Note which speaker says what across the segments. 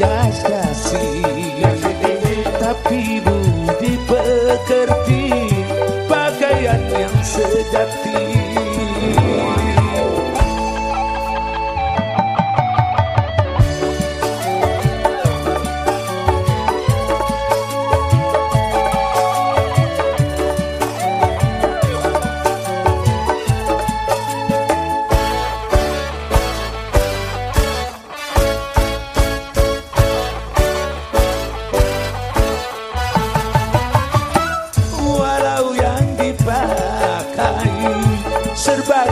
Speaker 1: das kasih Tapi budi pekerti Pakaian yang sejati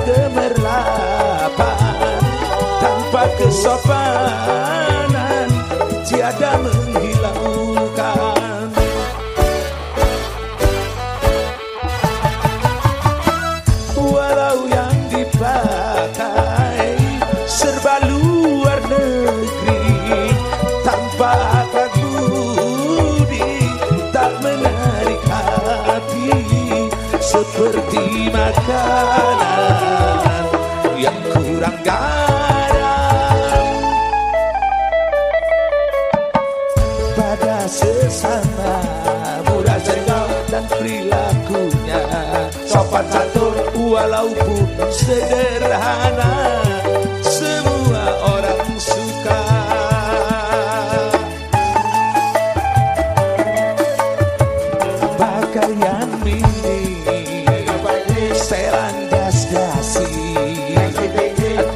Speaker 1: serba gemerlapan tanpa kesopanan tiada menghilangkan. Walau yang dipakai serba luar negeri tanpa akad budi tak menarik hati. Seperti makanan pada sesama mudah jengkel dan perilakunya. Sopan santun walaupun sederhana semua orang suka. Pakaian mini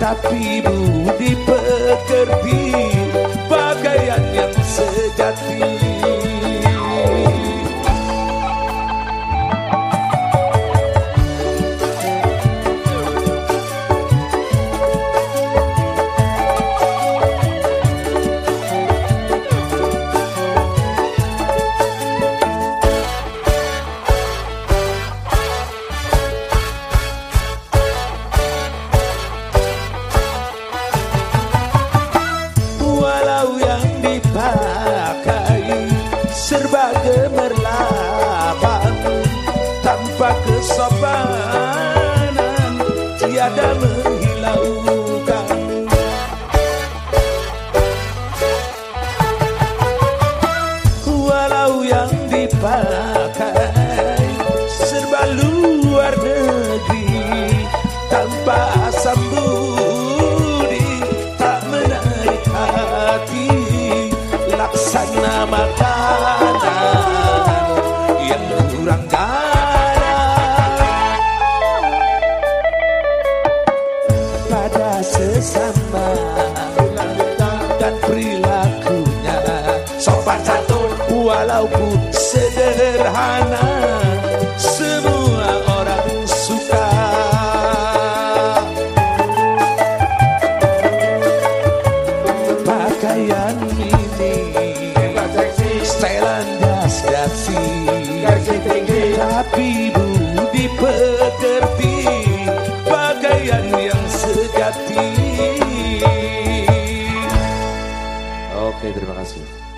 Speaker 1: tapi budi pekerti serba gemerlapan. Tanpa kesopanan tiada menghilaukan. Walau yang dipakai sopan santun walaupun sederhana semua orang suka. Pakaian ini setelan das dasi. Tapi budi pekerti pakaian yang sejati
Speaker 2: Oke, terima kasih.